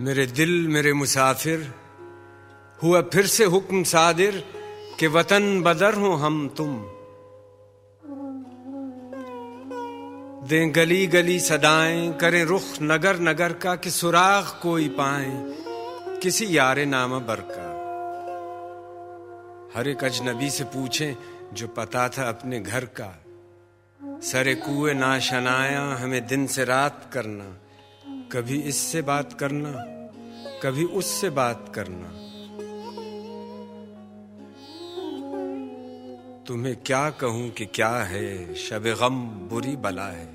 میرے دل، میرے مسافر، ہوا پھر سے حکم صادر کہ وطن بدر ہوں ہم تم۔ دیں گلی گلی صدائیں، کریں رخ نگر نگر کا کہ سراغ کوئی پائیں، کسی یار نامہ بر کا۔ ہر ایک اجنبی سے پوچھیں جو پتا تھا اپنے گھر کا۔ سر کوئے ناشنایا ہمیں دن سے رات کرنا۔ کبھی اس سے بات کرنا، کبھی اس سے بات کرنا۔ تمہیں کیا کہوں کہ کیا ہے؟ شب غم بری بلا ہے۔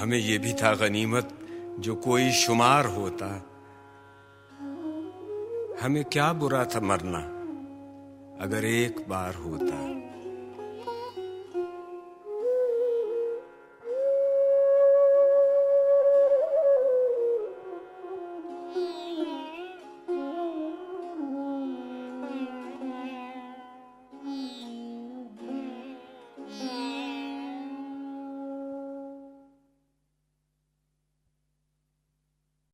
ہمیں یہ بھی تھا غنیمت جو کوئی شمار ہوتا۔ ہمیں کیا برا تھا مرنا، اگر ایک بار ہوتا۔